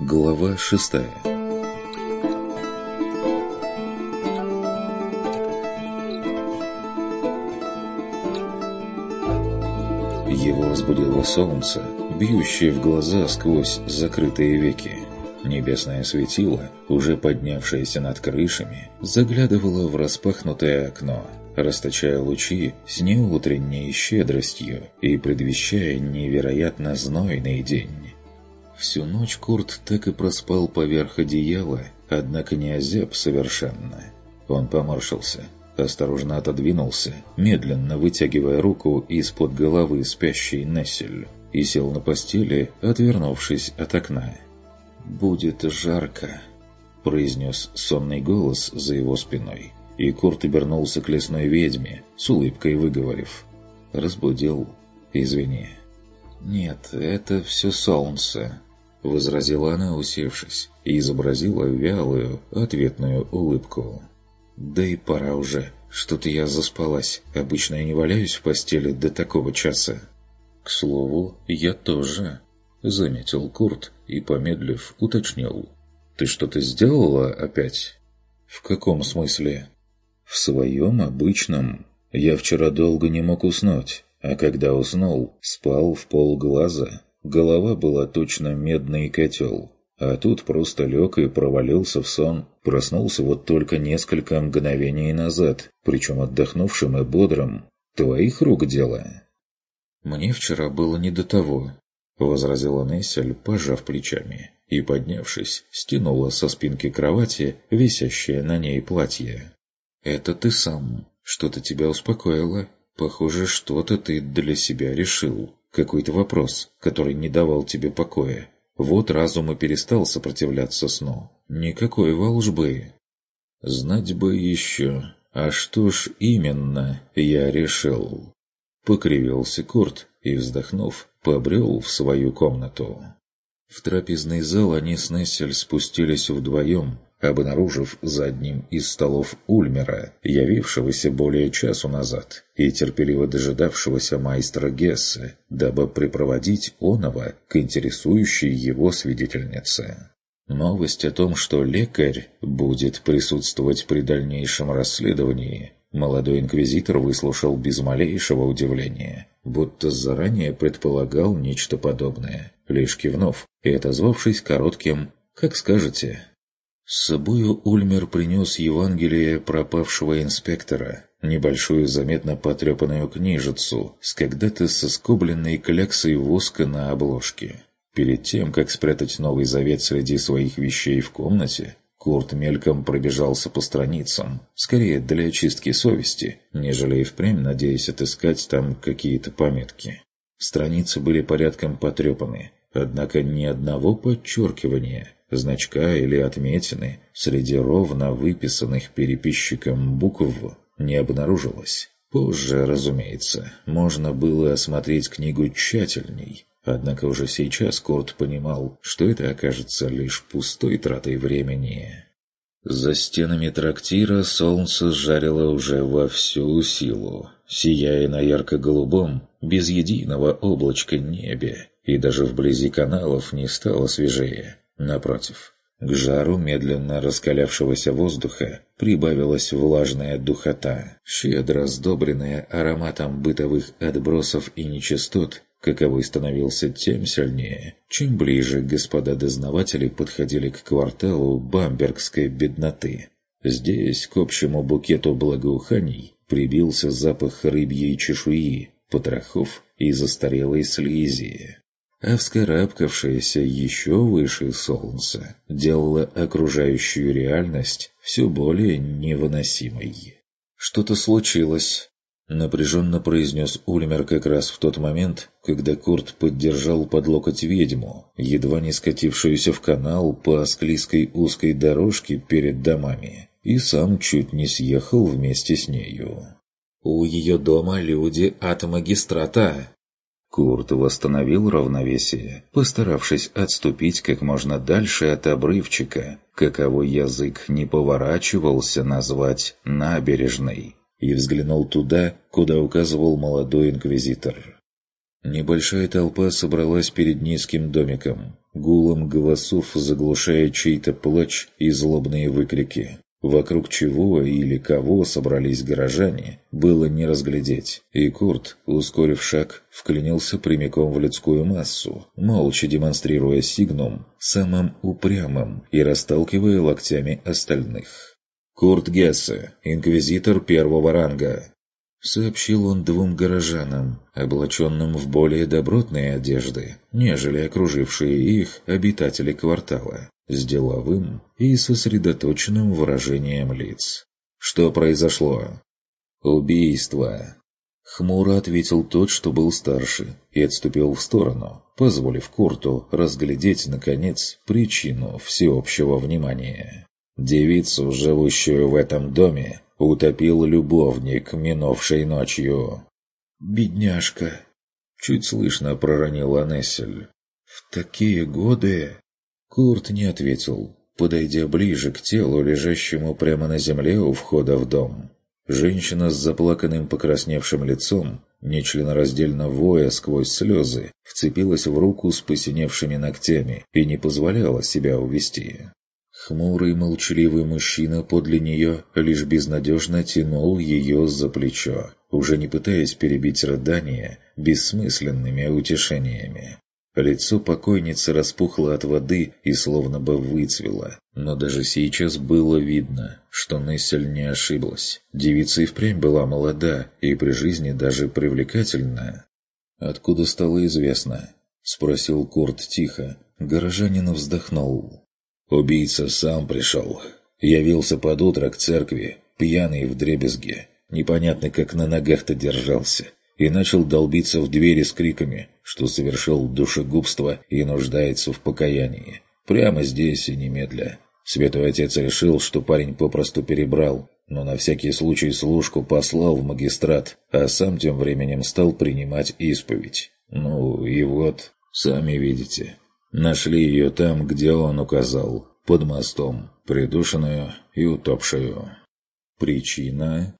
Глава шестая Его разбудило солнце, бьющее в глаза сквозь закрытые веки. Небесное светило, уже поднявшееся над крышами, заглядывало в распахнутое окно, расточая лучи с неутренней щедростью и предвещая невероятно знойный день. Всю ночь Курт так и проспал поверх одеяла, однако не озяб совершенно. Он поморщился, осторожно отодвинулся, медленно вытягивая руку из-под головы спящей Нессель, и сел на постели, отвернувшись от окна. «Будет жарко», — произнес сонный голос за его спиной, и Курт обернулся к лесной ведьме, с улыбкой выговорив. «Разбудил. Извини». «Нет, это все солнце», — возразила она, усевшись, и изобразила вялую, ответную улыбку. «Да и пора уже. Что-то я заспалась. Обычно я не валяюсь в постели до такого часа». «К слову, я тоже», — заметил Курт и, помедлив, уточнил. «Ты что-то сделала опять?» «В каком смысле?» «В своем обычном. Я вчера долго не мог уснуть, а когда уснул, спал в полглаза. Голова была точно медный котел. А тут просто лег и провалился в сон. Проснулся вот только несколько мгновений назад, причем отдохнувшим и бодрым. Твоих рук дело. «Мне вчера было не до того», — возразила Нессель, пожав плечами, и, поднявшись, стянула со спинки кровати висящее на ней платье. «Это ты сам. Что-то тебя успокоило. Похоже, что-то ты для себя решил. Какой-то вопрос, который не давал тебе покоя. Вот разум и перестал сопротивляться сну. Никакой волжбы. Знать бы еще, а что ж именно я решил? Покривился Курт и, вздохнув, побрел в свою комнату. В трапезный зал они с Нессель спустились вдвоем, обнаружив за одним из столов Ульмера, явившегося более часу назад, и терпеливо дожидавшегося майстра Гессе, дабы припроводить оного к интересующей его свидетельнице. Новость о том, что лекарь будет присутствовать при дальнейшем расследовании, молодой инквизитор выслушал без малейшего удивления, будто заранее предполагал нечто подобное, лишь кивнув и отозвавшись коротким «Как скажете». С собою Ульмер принес Евангелие пропавшего инспектора, небольшую заметно потрепанную книжицу с когда-то соскобленной кляксой воска на обложке. Перед тем, как спрятать Новый Завет среди своих вещей в комнате, Курт мельком пробежался по страницам, скорее для очистки совести, нежели и впрямь надеясь отыскать там какие-то пометки. Страницы были порядком потрепаны, однако ни одного подчеркивания – значка или отметины среди ровно выписанных переписчиком букв не обнаружилось. Позже, разумеется, можно было осмотреть книгу тщательней, однако уже сейчас Корт понимал, что это окажется лишь пустой тратой времени. За стенами трактира солнце жарило уже во всю силу, сияя на ярко-голубом, без единого облачка небе, и даже вблизи каналов не стало свежее. Напротив, к жару медленно раскалявшегося воздуха прибавилась влажная духота, щедро сдобренная ароматом бытовых отбросов и нечистот, каковой становился тем сильнее, чем ближе господа дознаватели подходили к кварталу бамбергской бедноты. Здесь к общему букету благоуханий прибился запах рыбьей чешуи, потрохов и застарелой слизи а вскарабкавшееся еще выше солнца делало окружающую реальность все более невыносимой. «Что-то случилось», — напряженно произнес Ульмер как раз в тот момент, когда Курт поддержал под локоть ведьму, едва не скатившуюся в канал по склизкой узкой дорожке перед домами, и сам чуть не съехал вместе с нею. «У ее дома люди от магистрата», Курт восстановил равновесие, постаравшись отступить как можно дальше от обрывчика, каковой язык не поворачивался назвать «набережной», и взглянул туда, куда указывал молодой инквизитор. Небольшая толпа собралась перед низким домиком, гулом голосов заглушая чей-то плач и злобные выкрики. Вокруг чего или кого собрались горожане, было не разглядеть, и Курт, ускорив шаг, вклинился прямиком в людскую массу, молча демонстрируя сигнум самым упрямым и расталкивая локтями остальных. «Курт Гессе, инквизитор первого ранга», сообщил он двум горожанам, облаченным в более добротные одежды, нежели окружившие их обитатели квартала, с деловым и сосредоточенным выражением лиц. «Что произошло?» «Убийство!» Хмуро ответил тот, что был старше, и отступил в сторону, позволив Курту разглядеть, наконец, причину всеобщего внимания. Девицу, живущую в этом доме, утопил любовник минувшей ночью. «Бедняжка!» — чуть слышно проронила Нессель. «В такие годы...» Курт не ответил, подойдя ближе к телу, лежащему прямо на земле у входа в дом. Женщина с заплаканным покрасневшим лицом, нечленораздельно воя сквозь слезы, вцепилась в руку с посиневшими ногтями и не позволяла себя увести. Хмурый молчаливый мужчина подле нее лишь безнадежно тянул ее за плечо, уже не пытаясь перебить рыдания бессмысленными утешениями. Лицо покойницы распухло от воды и словно бы выцвело, но даже сейчас было видно, что Нессель не ошиблась. Девица и впрямь была молода и при жизни даже привлекательна. «Откуда стало известно?» — спросил Курт тихо. Горожанин вздохнул. Убийца сам пришел. Явился под утро к церкви, пьяный в дребезге. Непонятно, как на ногах-то держался. И начал долбиться в двери с криками, что совершил душегубство и нуждается в покаянии. Прямо здесь и немедля. Святой Отец решил, что парень попросту перебрал, но на всякий случай служку послал в магистрат, а сам тем временем стал принимать исповедь. Ну и вот, сами видите, Нашли ее там, где он указал, под мостом, придушенную и утопшую. Причина?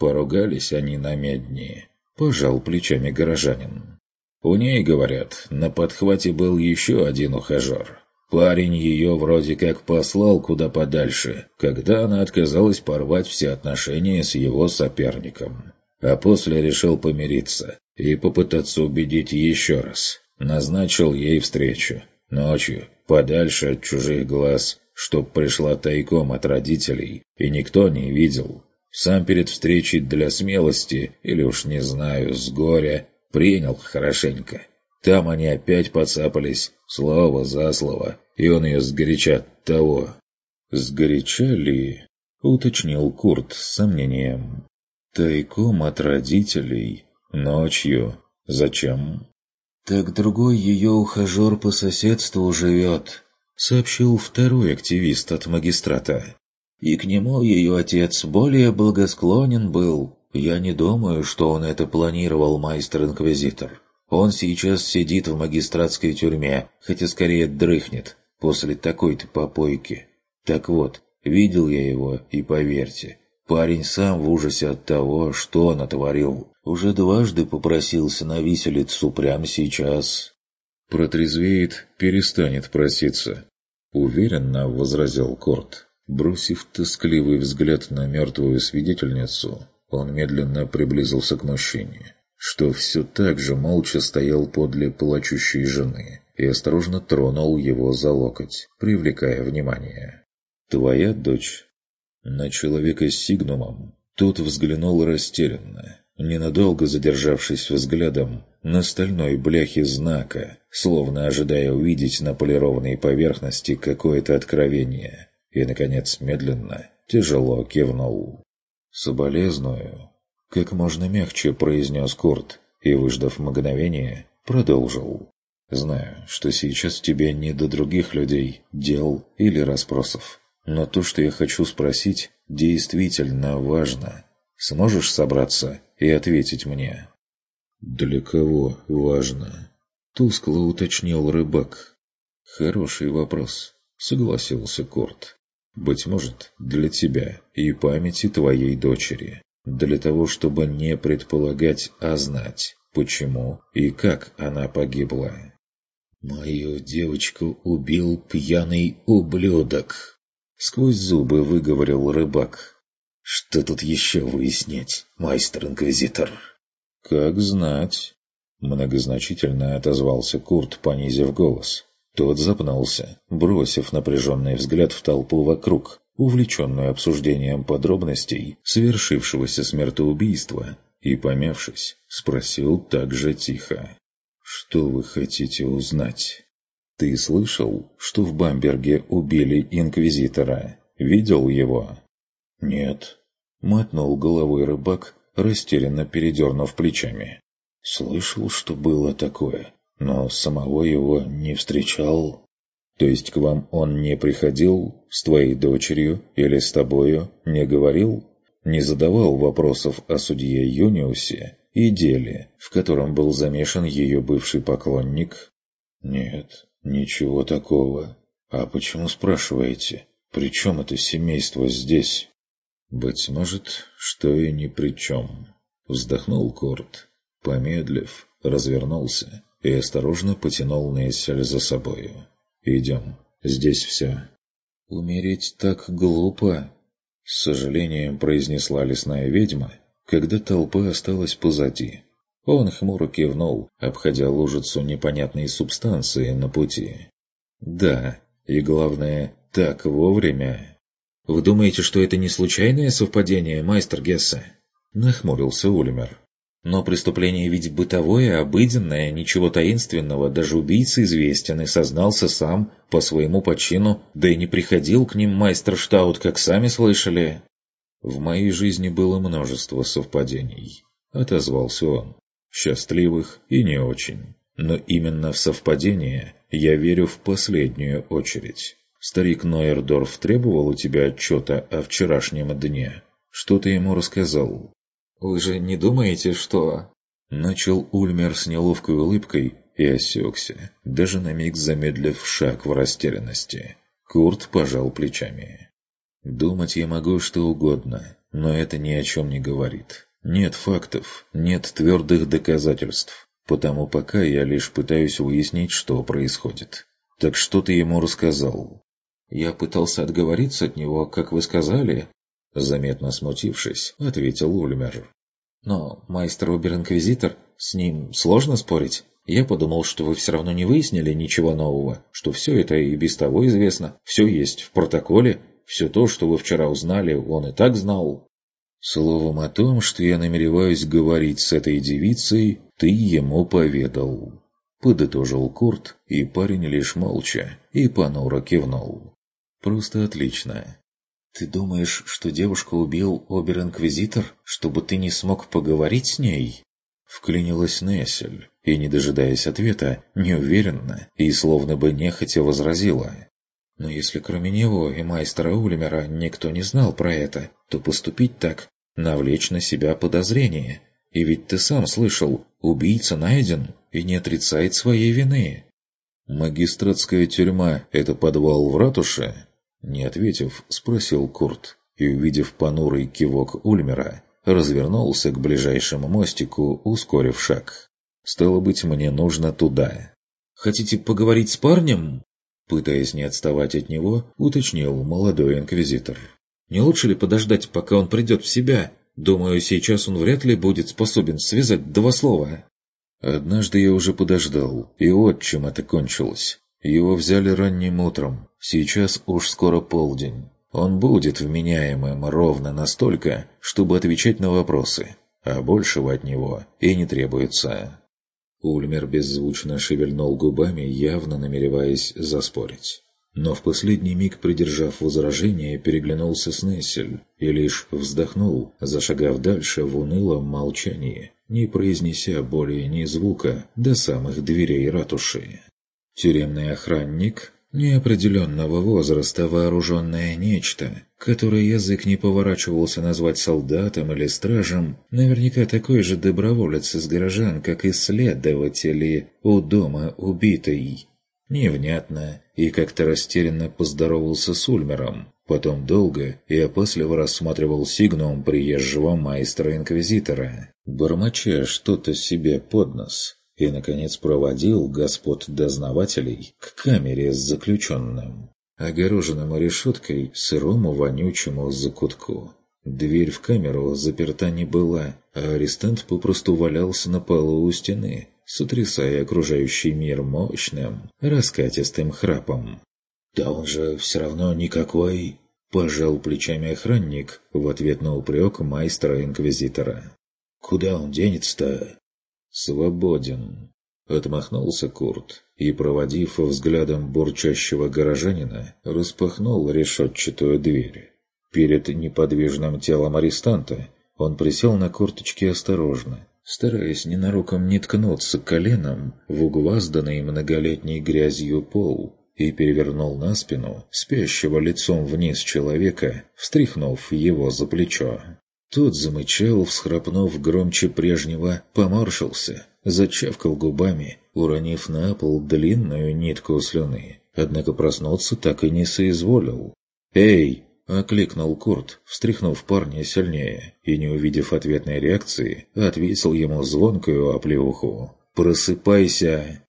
Поругались они на медни. Пожал плечами горожанин. У ней, говорят, на подхвате был еще один ухажер. Парень ее вроде как послал куда подальше, когда она отказалась порвать все отношения с его соперником. А после решил помириться и попытаться убедить еще раз. Назначил ей встречу. Ночью, подальше от чужих глаз, чтоб пришла тайком от родителей, и никто не видел. Сам перед встречей для смелости, или уж не знаю, с горя, принял хорошенько. Там они опять подцапались, слово за слово, и он ее сгоряча того. «Сгоряча ли?» — уточнил Курт с сомнением. «Тайком от родителей? Ночью? Зачем?» «Так другой ее ухажер по соседству живет», — сообщил второй активист от магистрата. «И к нему ее отец более благосклонен был. Я не думаю, что он это планировал, майстер-инквизитор. Он сейчас сидит в магистратской тюрьме, хотя скорее дрыхнет после такой-то попойки. Так вот, видел я его, и поверьте, парень сам в ужасе от того, что натворил уже дважды попросился на виселицу прямо сейчас. Протрезвеет, перестанет проситься. Уверенно возразил Корт. Бросив тоскливый взгляд на мертвую свидетельницу, он медленно приблизился к мужчине, что все так же молча стоял подле плачущей жены и осторожно тронул его за локоть, привлекая внимание. «Твоя дочь?» На человека с сигнумом тот взглянул растерянно, ненадолго задержавшись взглядом на стальной бляхе знака, словно ожидая увидеть на полированной поверхности какое-то откровение, и, наконец, медленно, тяжело кивнул. «Соболезную», — как можно мягче произнес Курт, и, выждав мгновение, продолжил. «Знаю, что сейчас тебе не до других людей, дел или расспросов, но то, что я хочу спросить, действительно важно. Сможешь собраться и ответить мне?» «Для кого важно?» — тускло уточнил рыбак. «Хороший вопрос», — согласился Корт. «Быть может, для тебя и памяти твоей дочери. Для того, чтобы не предполагать, а знать. Почему и как она погибла? «Мою девочку убил пьяный ублюдок!» Сквозь зубы выговорил рыбак. «Что тут еще выяснять, майстер-инквизитор?» «Как знать!» Многозначительно отозвался Курт, понизив голос. Тот запнулся, бросив напряженный взгляд в толпу вокруг, увлеченную обсуждением подробностей совершившегося смертоубийства, и, помявшись, спросил так же тихо. «Что вы хотите узнать?» «Ты слышал, что в Бамберге убили Инквизитора? Видел его?» «Нет», — мотнул головой рыбак, растерянно передернув плечами. «Слышал, что было такое, но самого его не встречал». То есть к вам он не приходил с твоей дочерью или с тобою, не говорил? Не задавал вопросов о судье Юниусе и деле, в котором был замешан ее бывший поклонник? Нет, ничего такого. А почему спрашиваете? При чем это семейство здесь? Быть может, что и ни при чем. Вздохнул Корт, помедлив, развернулся и осторожно потянул Нессель за собою. «Идем. Здесь все». «Умереть так глупо», — с сожалением произнесла лесная ведьма, когда толпа осталась позади. Он хмуро кивнул, обходя лужицу непонятной субстанции на пути. «Да, и главное, так вовремя». «Вы думаете, что это не случайное совпадение, майстер Гесса?» — нахмурился Ульмер. Но преступление ведь бытовое, обыденное, ничего таинственного, даже убийца известен и сознался сам по своему почину, да и не приходил к ним майстер Штаут, как сами слышали. «В моей жизни было множество совпадений», — отозвался он. «Счастливых и не очень. Но именно в совпадение я верю в последнюю очередь. Старик Нойердорф требовал у тебя отчета о вчерашнем дне. Что ты ему рассказал?» «Вы же не думаете, что...» Начал Ульмер с неловкой улыбкой и осекся, даже на миг замедлив шаг в растерянности. Курт пожал плечами. «Думать я могу что угодно, но это ни о чем не говорит. Нет фактов, нет твердых доказательств, потому пока я лишь пытаюсь выяснить, что происходит. Так что ты ему рассказал?» «Я пытался отговориться от него, как вы сказали», заметно смутившись, ответил Ульмер. Но майстер Обер-Инквизитор, с ним сложно спорить. Я подумал, что вы все равно не выяснили ничего нового, что все это и без того известно, все есть в протоколе, все то, что вы вчера узнали, он и так знал. Словом о том, что я намереваюсь говорить с этой девицей, ты ему поведал. Подытожил Курт, и парень лишь молча и понуро кивнул. Просто отлично. «Ты думаешь, что девушку убил обер-инквизитор, чтобы ты не смог поговорить с ней?» Вклинилась Нессель, и, не дожидаясь ответа, неуверенно и словно бы нехотя возразила. «Но если кроме него и майстера Ульмера никто не знал про это, то поступить так – навлечь на себя подозрение. И ведь ты сам слышал, убийца найден и не отрицает своей вины». «Магистратская тюрьма – это подвал в ратуше?» Не ответив, спросил Курт и, увидев понурый кивок Ульмера, развернулся к ближайшему мостику, ускорив шаг. «Стало быть, мне нужно туда». «Хотите поговорить с парнем?» Пытаясь не отставать от него, уточнил молодой инквизитор. «Не лучше ли подождать, пока он придет в себя? Думаю, сейчас он вряд ли будет способен связать два слова». Однажды я уже подождал, и вот чем это кончилось. Его взяли ранним утром, сейчас уж скоро полдень. Он будет вменяемым ровно настолько, чтобы отвечать на вопросы, а большего от него и не требуется. Ульмер беззвучно шевельнул губами, явно намереваясь заспорить. Но в последний миг, придержав возражение, переглянулся с Нессель и лишь вздохнул, зашагав дальше в унылом молчании, не произнеся более ни звука до самых дверей ратуши. Тюремный охранник неопределенного возраста, вооруженное нечто, которое язык не поворачивался назвать солдатом или стражем, наверняка такой же доброволец из горожан, как исследователи у дома убитой. Невнятно. И как-то растерянно поздоровался с Ульмером, Потом долго и опасливо рассматривал сигнум приезжего майстра-инквизитора, бормоча что-то себе под нос, и, наконец, проводил господ дознавателей к камере с заключенным, огороженному решеткой сырому вонючему закутку. Дверь в камеру заперта не была, а арестант попросту валялся на полу у стены, сотрясая окружающий мир мощным, раскатистым храпом. «Да он же все равно никакой...» – пожал плечами охранник в ответ на упрек майстра-инквизитора. «Куда он денется-то?» «Свободен», — отмахнулся Курт и, проводив взглядом бурчащего горожанина, распахнул решетчатую дверь. Перед неподвижным телом арестанта он присел на корточки осторожно, стараясь ненароком не ткнуться коленом в угвазданный многолетней грязью пол, и перевернул на спину спящего лицом вниз человека, встряхнув его за плечо. Тот замычал, всхрапнув громче прежнего, поморщился, зачавкал губами, уронив на пол длинную нитку слюны. Однако проснуться так и не соизволил. «Эй!» — окликнул Курт, встряхнув парня сильнее, и, не увидев ответной реакции, ответил ему звонкую оплеуху. «Просыпайся!»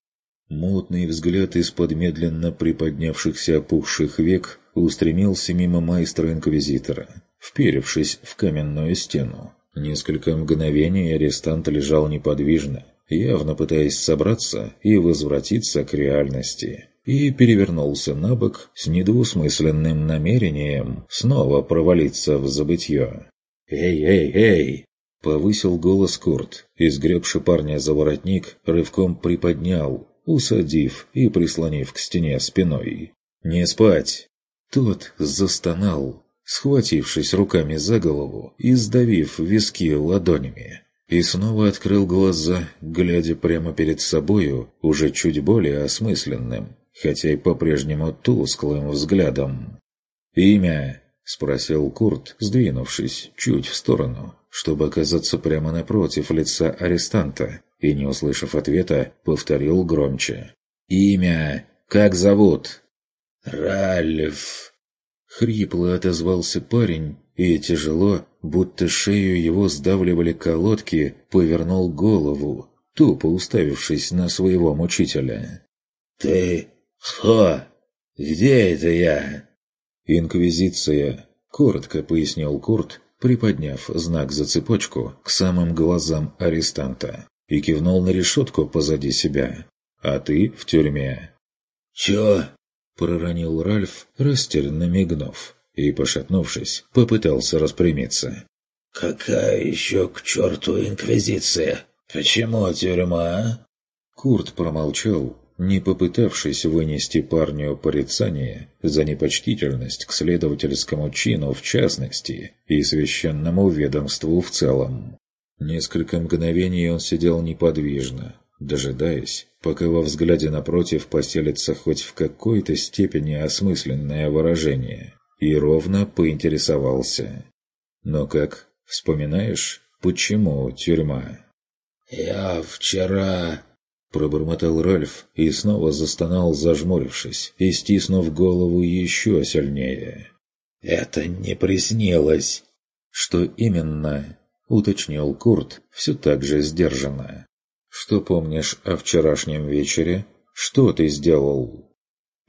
Мутный взгляд из-под медленно приподнявшихся опухших век устремился мимо майстра-инквизитора вперевшись в каменную стену. Несколько мгновений арестант лежал неподвижно, явно пытаясь собраться и возвратиться к реальности, и перевернулся на бок с недвусмысленным намерением снова провалиться в забытье. «Эй, эй, эй!» — повысил голос Курт, и, сгребши парня за воротник, рывком приподнял, усадив и прислонив к стене спиной. «Не спать!» Тот застонал, схватившись руками за голову и сдавив виски ладонями. И снова открыл глаза, глядя прямо перед собою, уже чуть более осмысленным, хотя и по-прежнему тусклым взглядом. «Имя?» — спросил Курт, сдвинувшись чуть в сторону, чтобы оказаться прямо напротив лица арестанта, и, не услышав ответа, повторил громче. «Имя? Как зовут?» «Ральф!» Хрипло отозвался парень и тяжело, будто шею его сдавливали колодки, повернул голову, тупо уставившись на своего мучителя. «Ты кто? Где это я?» «Инквизиция», — коротко пояснил Курт, приподняв знак за цепочку к самым глазам арестанта и кивнул на решетку позади себя. «А ты в тюрьме». «Чё?» — проронил Ральф, растерянно мигнув, и, пошатнувшись, попытался распрямиться. «Какая еще к черту инквизиция? Почему тюрьма?» Курт промолчал, не попытавшись вынести парню порицание за непочтительность к следовательскому чину в частности и священному ведомству в целом. Несколько мгновений он сидел неподвижно, дожидаясь, пока во взгляде напротив поселится хоть в какой-то степени осмысленное выражение, и ровно поинтересовался. «Но как, вспоминаешь, почему тюрьма?» «Я вчера...» Пробормотал Ральф и снова застонал, зажмурившись и стиснув голову еще сильнее. «Это не приснилось!» «Что именно?» — уточнил Курт все так же сдержанно. Что помнишь о вчерашнем вечере? Что ты сделал?»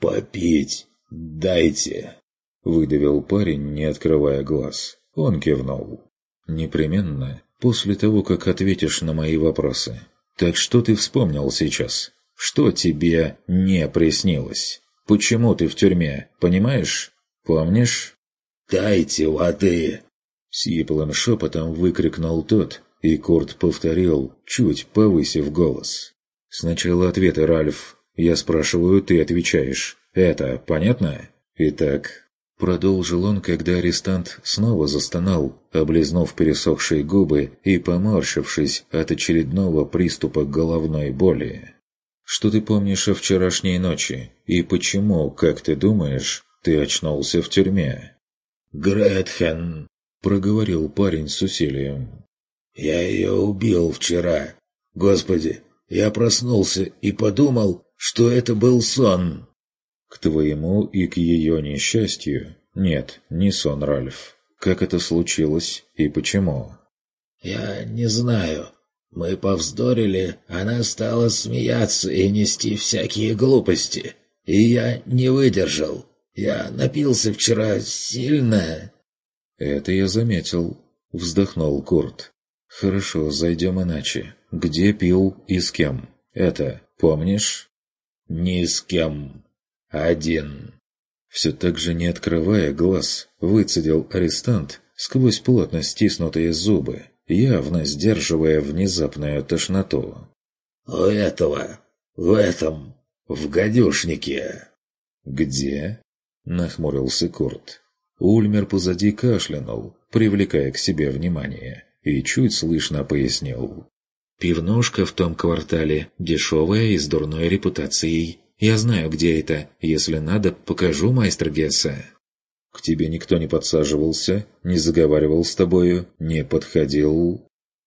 «Попить дайте!» Выдавил парень, не открывая глаз. Он кивнул. «Непременно, после того, как ответишь на мои вопросы. Так что ты вспомнил сейчас? Что тебе не приснилось? Почему ты в тюрьме, понимаешь? Помнишь?» «Дайте воды!» Сиплым шепотом выкрикнул тот, и Курт повторил, чуть повысив голос. «Сначала ответы, Ральф. Я спрашиваю, ты отвечаешь. Это понятно?» «Итак...» Продолжил он, когда арестант снова застонал, облизнув пересохшие губы и поморщившись от очередного приступа головной боли. «Что ты помнишь о вчерашней ночи? И почему, как ты думаешь, ты очнулся в тюрьме?» «Гретхен!» — проговорил парень с усилием. Я ее убил вчера. Господи, я проснулся и подумал, что это был сон. К твоему и к ее несчастью, «Нет, не сон, Ральф. Как это случилось и почему?» «Я не знаю. Мы повздорили, она стала смеяться и нести всякие глупости. И я не выдержал. Я напился вчера сильно». «Это я заметил», — вздохнул Курт. «Хорошо, зайдем иначе. Где пил и с кем? Это помнишь?» «Ни с кем. Один». Все так же не открывая глаз, выцедил арестант сквозь плотно стиснутые зубы, явно сдерживая внезапную тошноту. «У этого, в этом, в гадюшнике». «Где?» — нахмурился Курт. Ульмер позади кашлянул, привлекая к себе внимание, и чуть слышно пояснил. «Пивнушка в том квартале, дешевая и с дурной репутацией. Я знаю, где это. Если надо, покажу майстер Гесса». «К тебе никто не подсаживался, не заговаривал с тобою, не подходил?»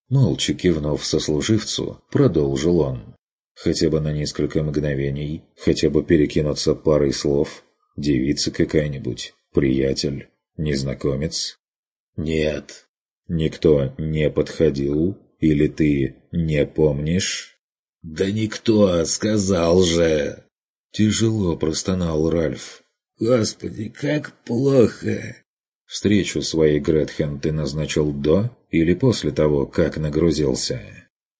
Молча кивнув сослуживцу, продолжил он. «Хотя бы на несколько мгновений, хотя бы перекинуться парой слов. Девица какая-нибудь, приятель, незнакомец?» «Нет». «Никто не подходил? Или ты не помнишь?» «Да никто, сказал же!» Тяжело простонал Ральф. «Господи, как плохо!» «Встречу своей Гретхен ты назначил до или после того, как нагрузился?»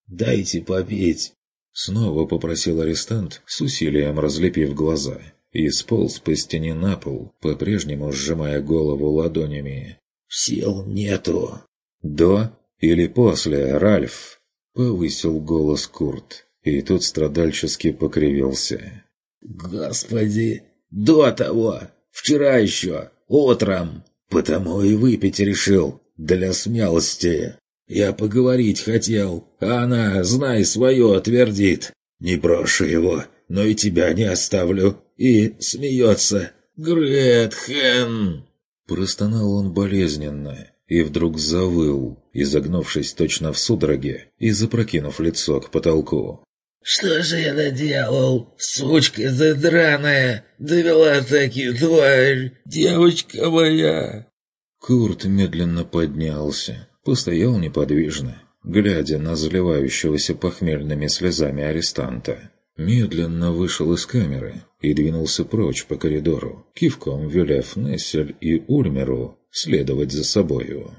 «Дайте попить!» Снова попросил арестант, с усилием разлепив глаза, и сполз по стене на пол, по-прежнему сжимая голову ладонями. «Сил нету!» «До или после, Ральф?» — повысил голос Курт, и тут страдальчески покривился. «Господи, до того! Вчера еще, утром! Потому и выпить решил, для смелости. Я поговорить хотел, а она, знай свое, твердит. Не брошу его, но и тебя не оставлю. И смеется. Гретхен!» Простонал он болезненно и вдруг завыл, изогнувшись точно в судороге и запрокинув лицо к потолку. «Что же я наделал, сучка задраная? Довела таки тварь, девочка моя!» Курт медленно поднялся, постоял неподвижно, глядя на заливающегося похмельными слезами арестанта. Медленно вышел из камеры и двинулся прочь по коридору, кивком велев Нессель и Ульмеру следовать за собою.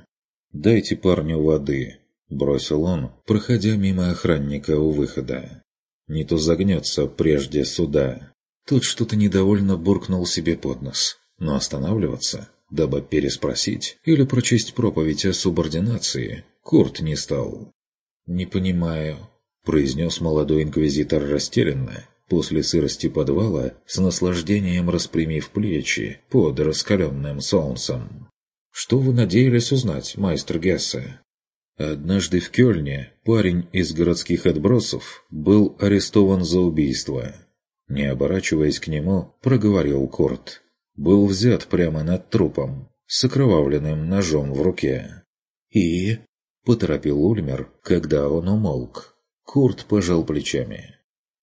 «Дайте парню воды», — бросил он, проходя мимо охранника у выхода не то загнется прежде суда. Тут что-то недовольно буркнул себе под нос, но останавливаться, дабы переспросить или прочесть проповедь о субординации, Курт не стал. «Не понимаю», — произнес молодой инквизитор растерянно, после сырости подвала, с наслаждением распрямив плечи под раскаленным солнцем. «Что вы надеялись узнать, майстер Гессе?» Однажды в Кёльне парень из городских отбросов был арестован за убийство. Не оборачиваясь к нему, проговорил Корт. Был взят прямо над трупом, с окровавленным ножом в руке. «И?» – поторопил Ульмер, когда он умолк. Курт пожал плечами.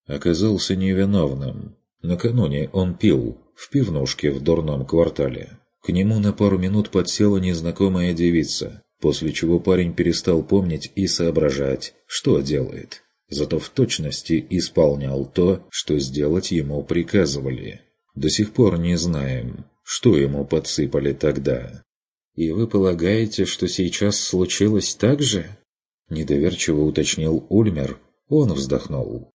Оказался невиновным. Накануне он пил в пивнушке в дурном квартале. К нему на пару минут подсела незнакомая девица, после чего парень перестал помнить и соображать, что делает. Зато в точности исполнял то, что сделать ему приказывали. До сих пор не знаем, что ему подсыпали тогда. «И вы полагаете, что сейчас случилось так же?» Недоверчиво уточнил Ульмер. Он вздохнул.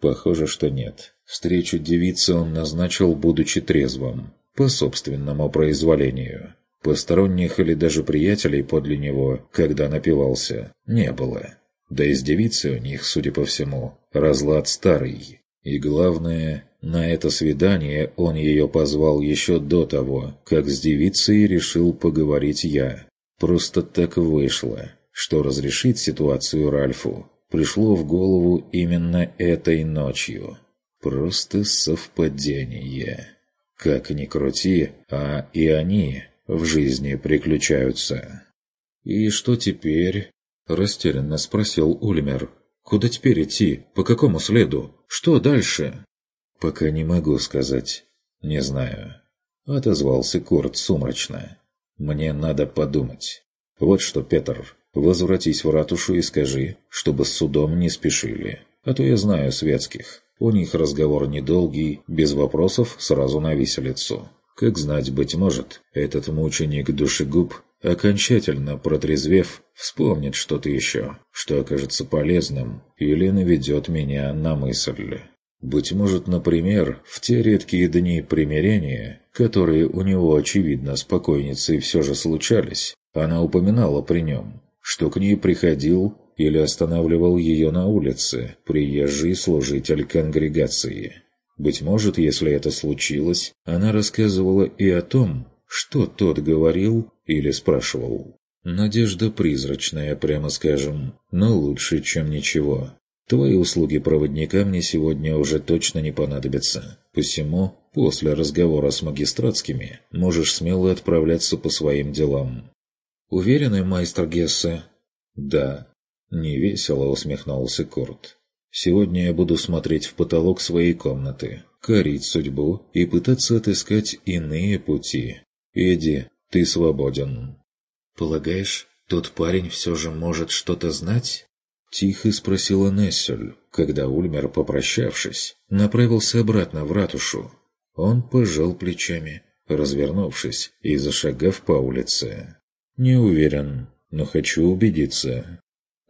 «Похоже, что нет. Встречу девицы он назначил, будучи трезвым, по собственному произволению. Посторонних или даже приятелей подле него, когда напивался, не было. Да и с девицей у них, судя по всему, разлад старый. И главное, на это свидание он ее позвал еще до того, как с девицей решил поговорить я. Просто так вышло, что разрешить ситуацию Ральфу пришло в голову именно этой ночью. Просто совпадение. Как ни крути, а и они в жизни приключаются. «И что теперь?» – растерянно спросил Ульмер. «Куда теперь идти? По какому следу? Что дальше?» «Пока не могу сказать. Не знаю». — отозвался Курт сумрачно. «Мне надо подумать. Вот что, Петр, возвратись в ратушу и скажи, чтобы с судом не спешили. А то я знаю светских. У них разговор недолгий, без вопросов сразу на виселицу. Как знать, быть может, этот мученик-душегуб, окончательно протрезвев, вспомнит что-то еще, что окажется полезным или наведет меня на мысль. Быть может, например, в те редкие дни примирения, которые у него, очевидно, с покойницей все же случались, она упоминала при нем, что к ней приходил или останавливал ее на улице приезжий служитель конгрегации. Быть может, если это случилось, она рассказывала и о том, что тот говорил или спрашивал. Надежда призрачная, прямо скажем, но лучше, чем ничего. Твои услуги проводника мне сегодня уже точно не понадобятся. Посему, после разговора с магистратскими, можешь смело отправляться по своим делам. Уверены, майстер Гессе? Да. Невесело усмехнулся Курт. Сегодня я буду смотреть в потолок своей комнаты, корить судьбу и пытаться отыскать иные пути. Эдди, ты свободен. Полагаешь, тот парень все же может что-то знать? Тихо спросила Нессель, когда Ульмер, попрощавшись, направился обратно в ратушу. Он пожал плечами, развернувшись и зашагав по улице. «Не уверен, но хочу убедиться».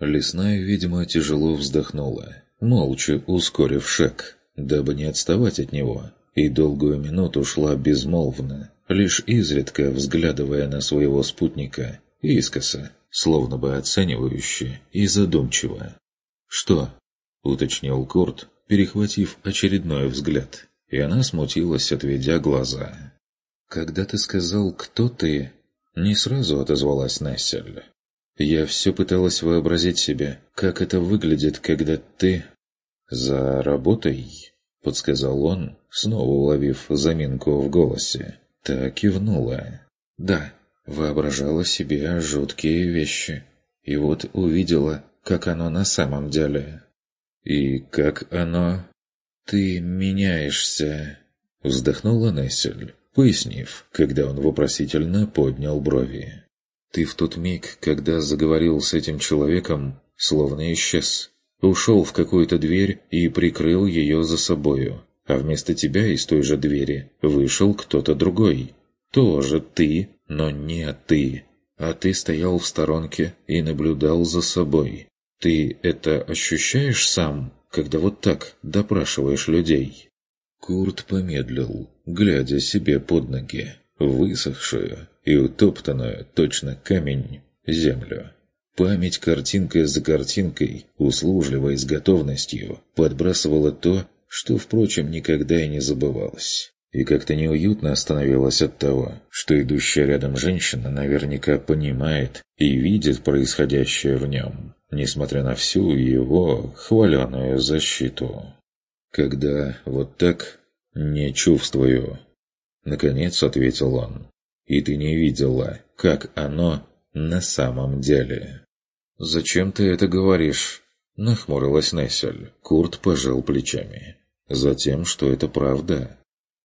Лесная ведьма тяжело вздохнула, молча ускорив шаг, дабы не отставать от него, и долгую минуту шла безмолвно, лишь изредка взглядывая на своего спутника, искоса, словно бы оценивающе и задумчиво. «Что?» — уточнил Курт, перехватив очередной взгляд, и она смутилась, отведя глаза. «Когда ты сказал, кто ты?» Не сразу отозвалась Нессель. «Я все пыталась вообразить себе, как это выглядит, когда ты...» «За работой?» — подсказал он, снова уловив заминку в голосе. Так кивнула. «Да, воображала себе жуткие вещи. И вот увидела, как оно на самом деле. И как оно... Ты меняешься...» Вздохнула Нессель, пояснив, когда он вопросительно поднял брови. «Ты в тот миг, когда заговорил с этим человеком, словно исчез. Ушел в какую-то дверь и прикрыл ее за собою, а вместо тебя из той же двери вышел кто-то другой. Тоже ты, но не ты. А ты стоял в сторонке и наблюдал за собой. Ты это ощущаешь сам, когда вот так допрашиваешь людей?» Курт помедлил, глядя себе под ноги, высохшую и утоптанную, точно камень, землю. Память картинкой за картинкой, услужливо и с готовностью, подбрасывала то, что, впрочем, никогда и не забывалось. И как-то неуютно становилось от того, что идущая рядом женщина наверняка понимает и видит происходящее в нем, несмотря на всю его хваленую защиту. Когда вот так «не чувствую», — наконец ответил он, — «и ты не видела, как оно на самом деле». «Зачем ты это говоришь?» — нахмурилась Нессель. Курт пожал плечами. «Затем, что это правда.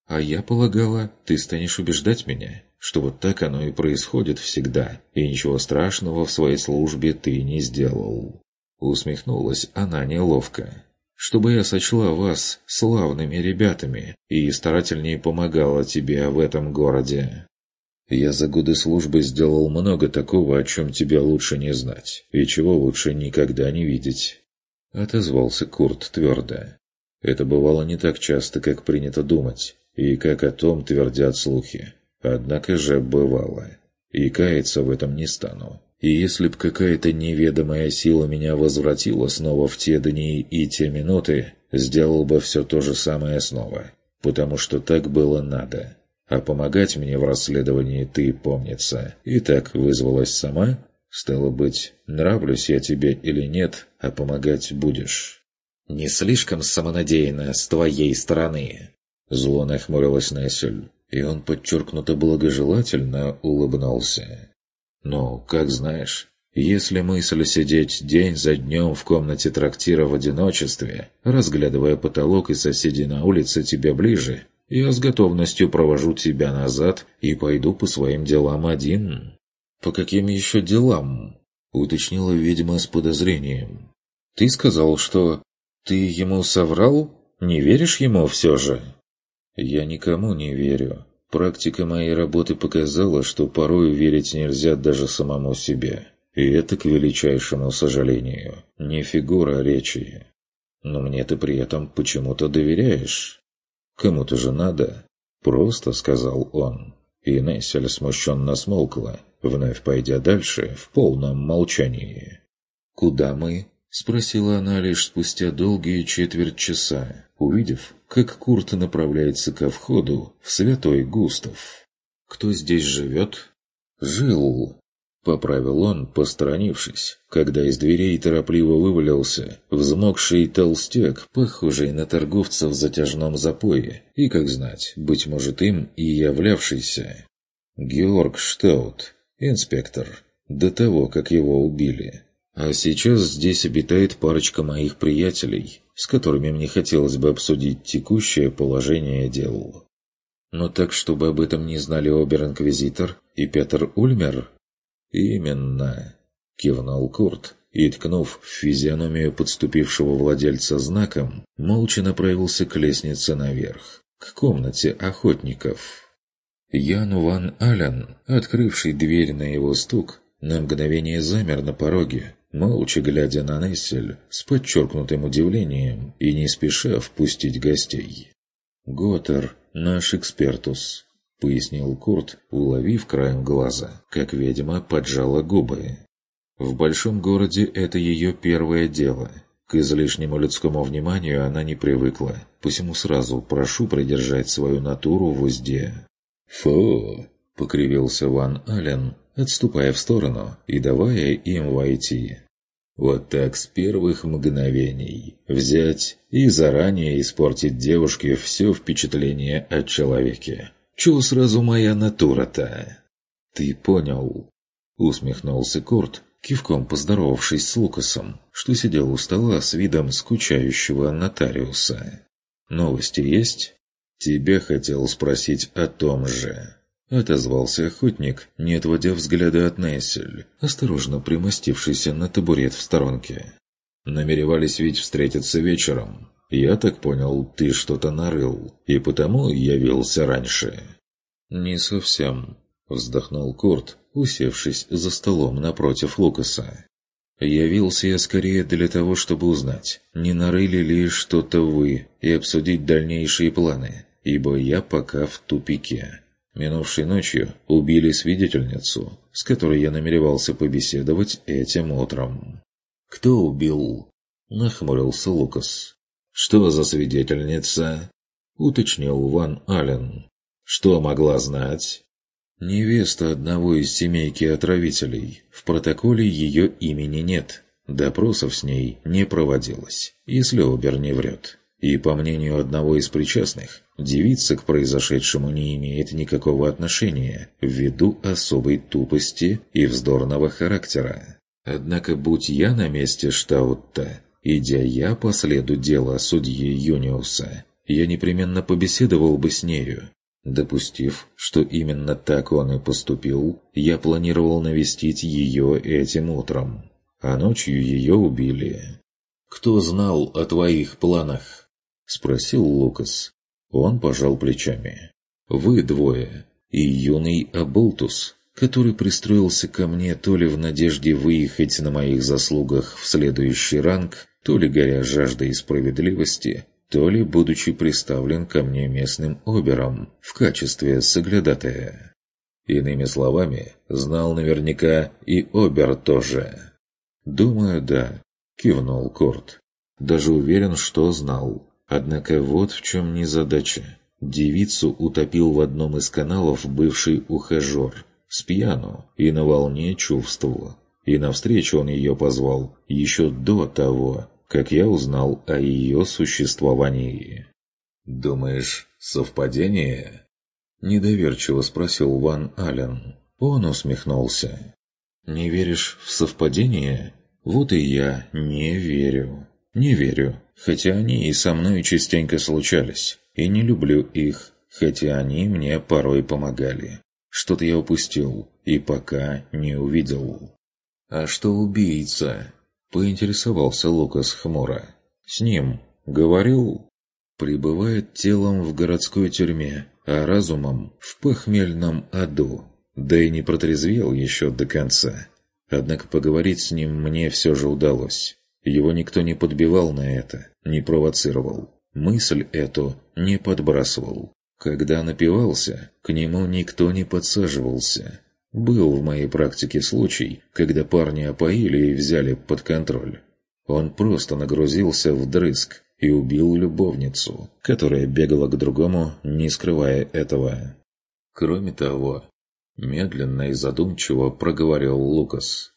А я полагала, ты станешь убеждать меня, что вот так оно и происходит всегда, и ничего страшного в своей службе ты не сделал». Усмехнулась она неловко чтобы я сочла вас славными ребятами и старательнее помогала тебе в этом городе. Я за годы службы сделал много такого, о чем тебе лучше не знать, и чего лучше никогда не видеть. Отозвался Курт твердо. Это бывало не так часто, как принято думать, и как о том твердят слухи. Однако же бывало. И каяться в этом не стану. И если б какая-то неведомая сила меня возвратила снова в те дни и те минуты, сделал бы все то же самое снова. Потому что так было надо. А помогать мне в расследовании ты, помнится, и так вызвалась сама? Стало быть, нравлюсь я тебе или нет, а помогать будешь. Не слишком самонадеянно с твоей стороны. Зло нахмурилась Нессель, и он подчеркнуто благожелательно улыбнулся. Ну, как знаешь. Если мысль сидеть день за днем в комнате трактира в одиночестве, разглядывая потолок и соседей на улице тебе ближе, я с готовностью провожу тебя назад и пойду по своим делам один». «По каким еще делам?» — уточнила ведьма с подозрением. «Ты сказал, что ты ему соврал? Не веришь ему все же?» «Я никому не верю. Практика моей работы показала, что порой верить нельзя даже самому себе. И это, к величайшему сожалению, не фигура речи. Но мне ты при этом почему-то доверяешь. Кому-то же надо. Просто сказал он. И Нессель смущенно смолкла, вновь пойдя дальше в полном молчании. «Куда мы?» — спросила она лишь спустя долгие четверть часа, увидев, как Курт направляется ко входу в Святой Густав. «Кто здесь живет?» «Жил», — поправил он, посторонившись, когда из дверей торопливо вывалился взмокший толстяк, похожий на торговца в затяжном запое, и, как знать, быть может им и являвшийся. Георг Штаут, инспектор, до того, как его убили. А сейчас здесь обитает парочка моих приятелей, с которыми мне хотелось бы обсудить текущее положение дел. Но так, чтобы об этом не знали обер-инквизитор и Петр Ульмер? Именно, кивнул Курт и, ткнув в физиономию подступившего владельца знаком, молча направился к лестнице наверх, к комнате охотников. Ян Ван Ален, открывший дверь на его стук, на мгновение замер на пороге, молча глядя на Нессель с подчеркнутым удивлением и не спеша впустить гостей. «Готтер, наш экспертус», — пояснил Курт, уловив краем глаза, как ведьма поджала губы. «В большом городе это ее первое дело. К излишнему людскому вниманию она не привыкла, посему сразу прошу придержать свою натуру в узде». «Фу!» — покривился Ван Ален, отступая в сторону и давая им войти. Вот так с первых мгновений взять и заранее испортить девушке все впечатление о человеке. Чего сразу моя натура-то? Ты понял? Усмехнулся Курт, кивком поздоровавшись с Лукасом, что сидел у стола с видом скучающего нотариуса. Новости есть? Тебе хотел спросить о том же. Отозвался охотник, не отводя взгляда от Нессель, осторожно примостившийся на табурет в сторонке. «Намеревались ведь встретиться вечером. Я так понял, ты что-то нарыл, и потому явился раньше». «Не совсем», — вздохнул Курт, усевшись за столом напротив Лукаса. «Явился я скорее для того, чтобы узнать, не нарыли ли что-то вы, и обсудить дальнейшие планы, ибо я пока в тупике». Минувшей ночью убили свидетельницу, с которой я намеревался побеседовать этим утром. «Кто убил?» – нахмурился Лукас. «Что за свидетельница?» – уточнил Ван Ален. «Что могла знать?» «Невеста одного из семейки отравителей. В протоколе ее имени нет. Допросов с ней не проводилось, если Обер не врет. И, по мнению одного из причастных, девица к произошедшему не имеет никакого отношения ввиду особой тупости и вздорного характера. Однако, будь я на месте Штаутта, идя я по следу дела судьи Юниуса, я непременно побеседовал бы с нею. Допустив, что именно так он и поступил, я планировал навестить ее этим утром. А ночью ее убили. «Кто знал о твоих планах?» — спросил Лукас. Он пожал плечами. «Вы двое и юный Аболтус, который пристроился ко мне то ли в надежде выехать на моих заслугах в следующий ранг, то ли горя жаждой справедливости, то ли будучи приставлен ко мне местным обером в качестве соглядатая. Иными словами, знал наверняка и обер тоже. «Думаю, да», — кивнул Корт. «Даже уверен, что знал. Однако вот в чем незадача. Девицу утопил в одном из каналов бывший ухажер. С пьяну и на волне чувствовал. И навстречу он ее позвал еще до того, как я узнал о ее существовании. «Думаешь, совпадение?» Недоверчиво спросил Ван Ален. Он усмехнулся. «Не веришь в совпадение? Вот и я не верю. Не верю, хотя они и со мной частенько случались, и не люблю их, хотя они мне порой помогали. Что-то я упустил и пока не увидел. «А что убийца?» – поинтересовался Лукас хмуро. «С ним. Говорил?» «Прибывает телом в городской тюрьме, а разумом – в похмельном аду. Да и не протрезвел еще до конца. Однако поговорить с ним мне все же удалось. Его никто не подбивал на это, не провоцировал. Мысль эту не подбрасывал. Когда напивался, к нему никто не подсаживался. Был в моей практике случай, когда парни опоили и взяли под контроль. Он просто нагрузился вдрызг и убил любовницу, которая бегала к другому, не скрывая этого. Кроме того, медленно и задумчиво проговорил Лукас.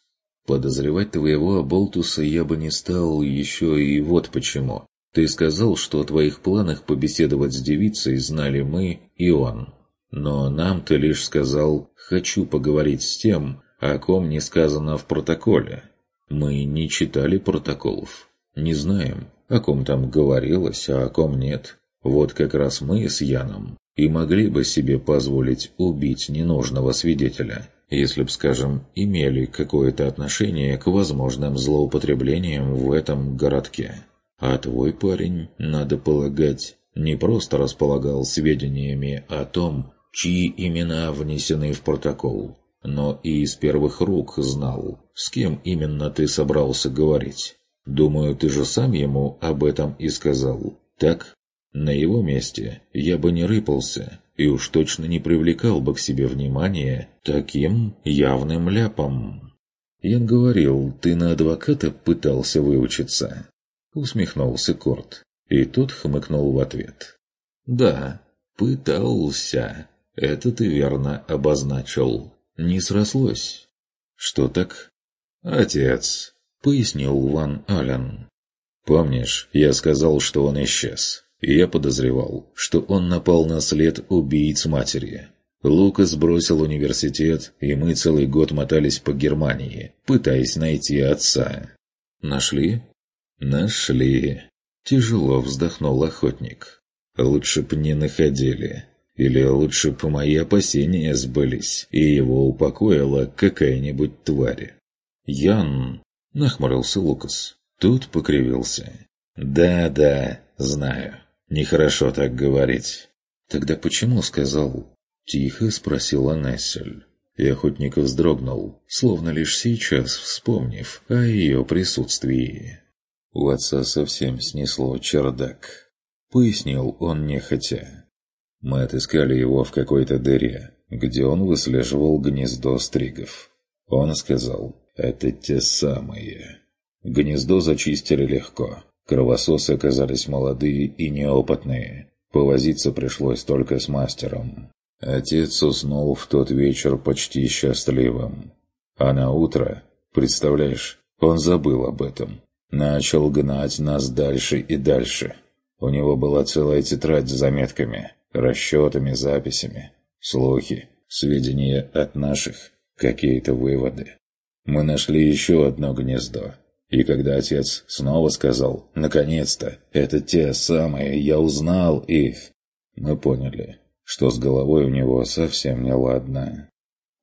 «Подозревать твоего Аболтуса я бы не стал еще и вот почему. Ты сказал, что о твоих планах побеседовать с девицей знали мы и он. Но нам ты лишь сказал «хочу поговорить с тем», о ком не сказано в протоколе. Мы не читали протоколов. Не знаем, о ком там говорилось, а о ком нет. Вот как раз мы с Яном и могли бы себе позволить убить ненужного свидетеля, если б, скажем, имели какое-то отношение к возможным злоупотреблениям в этом городке. А твой парень, надо полагать, не просто располагал сведениями о том, чьи имена внесены в протокол, но и из первых рук знал, с кем именно ты собрался говорить. Думаю, ты же сам ему об этом и сказал, так? На его месте я бы не рыпался и уж точно не привлекал бы к себе внимания таким явным ляпом. Ян говорил, ты на адвоката пытался выучиться. Усмехнулся Корт, и тот хмыкнул в ответ. «Да, пытался. Это ты верно обозначил. Не срослось». «Что так?» «Отец», — пояснил Ван Ален. «Помнишь, я сказал, что он исчез, и я подозревал, что он напал на след убийц матери. Лукас бросил университет, и мы целый год мотались по Германии, пытаясь найти отца. Нашли?» «Нашли!» – тяжело вздохнул охотник. «Лучше б не находили. Или лучше б мои опасения сбылись, и его упокоила какая-нибудь тварь». «Ян!» – нахмурился Лукас. Тут покривился. «Да-да, знаю. Нехорошо так говорить». «Тогда почему сказал?» – тихо спросила Нессель. Охотник вздрогнул, словно лишь сейчас вспомнив о ее присутствии. У отца совсем снесло чердак. Пояснил он нехотя. Мы отыскали его в какой-то дыре, где он выслеживал гнездо стригов. Он сказал, это те самые. Гнездо зачистили легко. Кровососы оказались молодые и неопытные. Повозиться пришлось только с мастером. Отец уснул в тот вечер почти счастливым. А на утро, представляешь, он забыл об этом начал гнать нас дальше и дальше. У него была целая тетрадь с заметками, расчетами, записями, слухи, сведения от наших, какие-то выводы. Мы нашли еще одно гнездо. И когда отец снова сказал «Наконец-то! Это те самые! Я узнал их!» Мы поняли, что с головой у него совсем не ладно.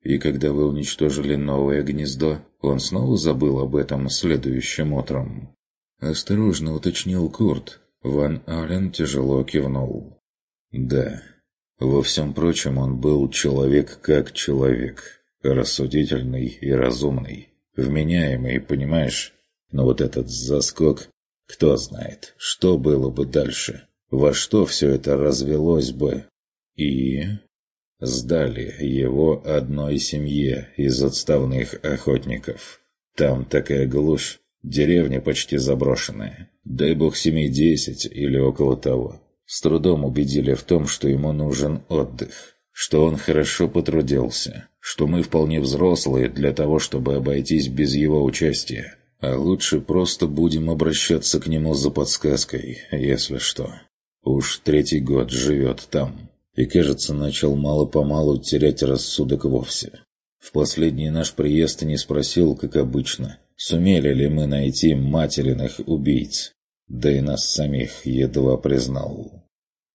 И когда вы уничтожили новое гнездо, он снова забыл об этом следующим утром. Осторожно уточнил Курт. Ван Ален тяжело кивнул. Да, во всем прочем он был человек как человек. Рассудительный и разумный. Вменяемый, понимаешь? Но вот этот заскок... Кто знает, что было бы дальше? Во что все это развелось бы? И... Сдали его одной семье из отставных охотников. Там такая глушь, деревня почти заброшенная. Дай бог семей десять или около того. С трудом убедили в том, что ему нужен отдых, что он хорошо потрудился, что мы вполне взрослые для того, чтобы обойтись без его участия. А лучше просто будем обращаться к нему за подсказкой, если что. Уж третий год живет там и, кажется, начал мало-помалу терять рассудок вовсе. В последний наш приезд не спросил, как обычно, сумели ли мы найти материных убийц, да и нас самих едва признал.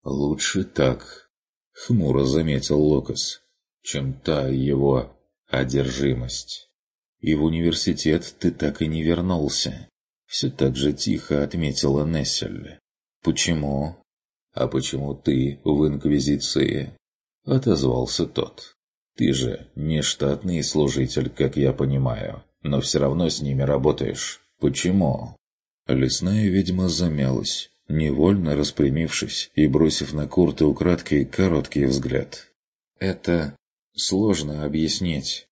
«Лучше так», — хмуро заметил Лукас, чем та его одержимость. И в университет ты так и не вернулся. Все так же тихо отметила Нессель. Почему? А почему ты в Инквизиции? Отозвался тот. Ты же не штатный служитель, как я понимаю, но все равно с ними работаешь. Почему? Лесная ведьма замялась, невольно распрямившись и бросив на Курта украдкой короткий взгляд. «Это сложно объяснить».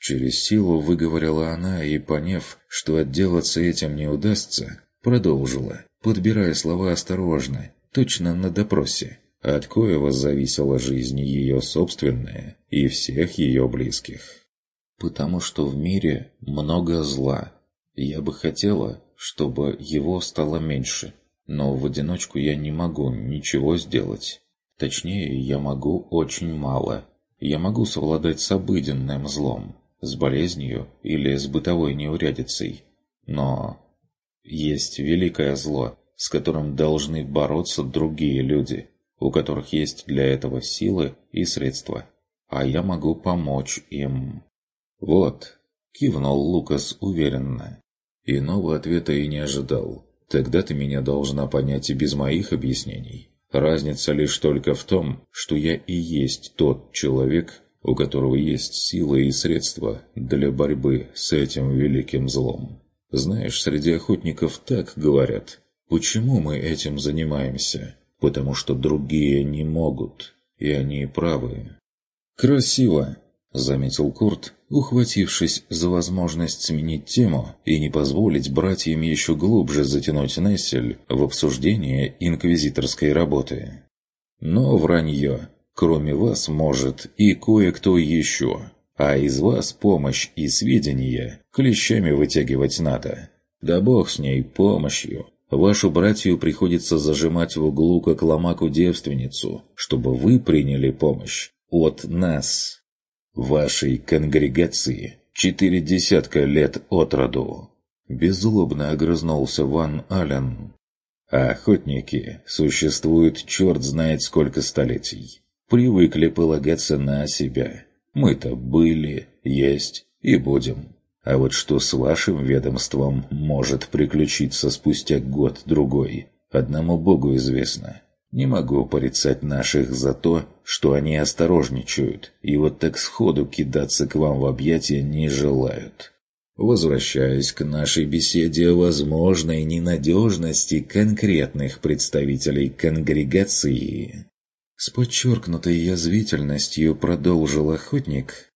Через силу выговорила она и, поняв, что отделаться этим не удастся, продолжила, подбирая слова осторожно, точно на допросе, от коего зависела жизнь ее собственная и всех ее близких. «Потому что в мире много зла. Я бы хотела, чтобы его стало меньше, но в одиночку я не могу ничего сделать. Точнее, я могу очень мало. Я могу совладать с обыденным злом, с болезнью или с бытовой неурядицей. Но есть великое зло, с которым должны бороться другие люди, у которых есть для этого силы и средства. А я могу помочь им. «Вот», — кивнул Лукас уверенно. Иного ответа и не ожидал. Тогда ты меня должна понять и без моих объяснений. Разница лишь только в том, что я и есть тот человек, у которого есть силы и средства для борьбы с этим великим злом. Знаешь, среди охотников так говорят. Почему мы этим занимаемся? Потому что другие не могут, и они правы. Красиво, — заметил Курт, ухватившись за возможность сменить тему и не позволить братьям еще глубже затянуть Нессель в обсуждение инквизиторской работы. «Но вранье, кроме вас, может и кое-кто еще, а из вас помощь и сведения клещами вытягивать надо. Да бог с ней помощью. Вашу братью приходится зажимать в углу как ломаку девственницу, чтобы вы приняли помощь от нас» вашей конгрегации четыре десятка лет от роду. Беззлобно огрызнулся Ван Ален. А охотники существуют черт знает сколько столетий. Привыкли полагаться на себя. Мы-то были, есть и будем. А вот что с вашим ведомством может приключиться спустя год-другой, одному богу известно. Не могу порицать наших за то, что они осторожничают, и вот так сходу кидаться к вам в объятия не желают. Возвращаясь к нашей беседе о возможной ненадежности конкретных представителей конгрегации. С подчеркнутой язвительностью продолжил охотник.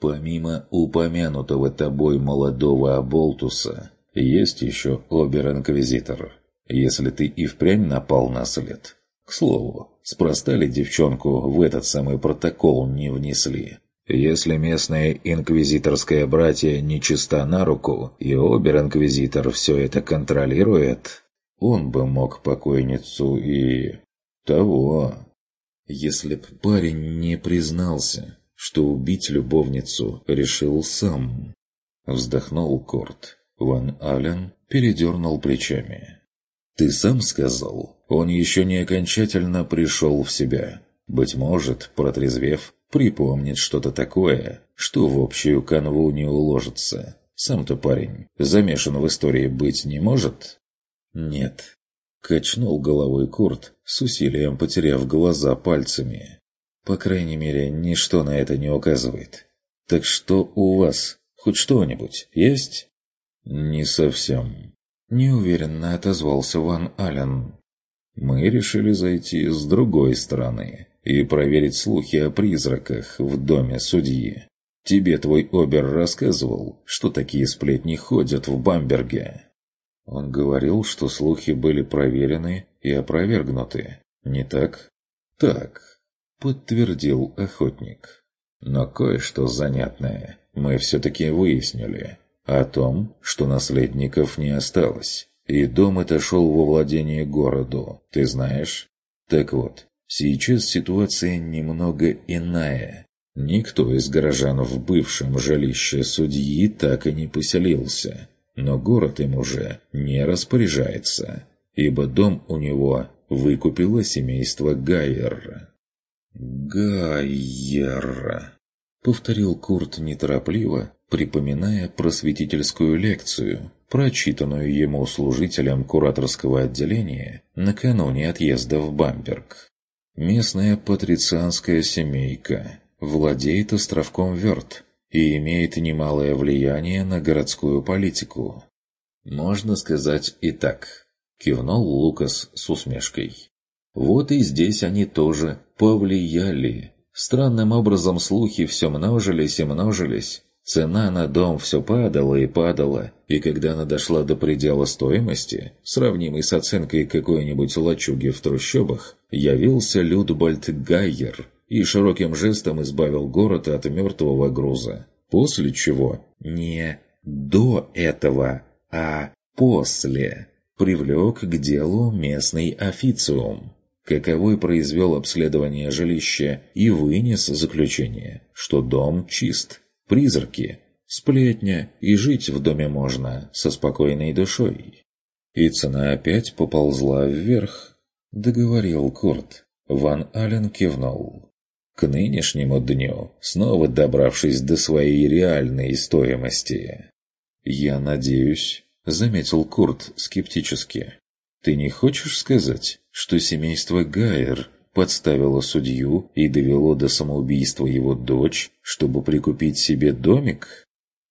Помимо упомянутого тобой молодого Аболтуса, есть еще обер-инквизитор. Если ты и впрямь напал на след, к слову, спроста ли девчонку в этот самый протокол не внесли? Если местное инквизиторское братье нечиста на руку, и обер-инквизитор все это контролирует, он бы мог покойницу и... того. Если б парень не признался, что убить любовницу решил сам. Вздохнул Корт. Ван Ален передернул плечами. «Ты сам сказал, он еще не окончательно пришел в себя. Быть может, протрезвев, припомнит что-то такое, что в общую канву не уложится. Сам-то парень замешан в истории быть не может?» «Нет», — качнул головой Курт, с усилием потеряв глаза пальцами. «По крайней мере, ничто на это не указывает. Так что у вас? Хоть что-нибудь есть?» «Не совсем», Неуверенно отозвался Ван Ален. «Мы решили зайти с другой стороны и проверить слухи о призраках в доме судьи. Тебе твой Обер рассказывал, что такие сплетни ходят в Бамберге?» Он говорил, что слухи были проверены и опровергнуты. Не так? Так, подтвердил охотник. Но кое-что занятное мы все-таки выяснили. О том, что наследников не осталось, и дом отошел во владение городу, ты знаешь? Так вот, сейчас ситуация немного иная. Никто из горожан в бывшем жилище судьи так и не поселился, но город им уже не распоряжается, ибо дом у него выкупило семейство Гайер. «Гайер», — повторил Курт неторопливо, припоминая просветительскую лекцию, прочитанную ему служителем кураторского отделения накануне отъезда в Бамберг. Местная патрицианская семейка владеет островком Верт и имеет немалое влияние на городскую политику. «Можно сказать и так», — кивнул Лукас с усмешкой. «Вот и здесь они тоже повлияли. Странным образом слухи все множились и множились, Цена на дом все падала и падала, и когда она дошла до предела стоимости, сравнимой с оценкой какой-нибудь лачуги в трущобах, явился Людбольд Гайер и широким жестом избавил город от мертвого груза. После чего не до этого, а после привлек к делу местный официум, каковой произвел обследование жилища и вынес заключение, что дом чист – призраки, сплетня, и жить в доме можно со спокойной душой. И цена опять поползла вверх, договорил Курт. Ван Ален кивнул. К нынешнему дню, снова добравшись до своей реальной стоимости. «Я надеюсь», — заметил Курт скептически. «Ты не хочешь сказать, что семейство Гайер подставило судью и довело до самоубийства его дочь, чтобы прикупить себе домик?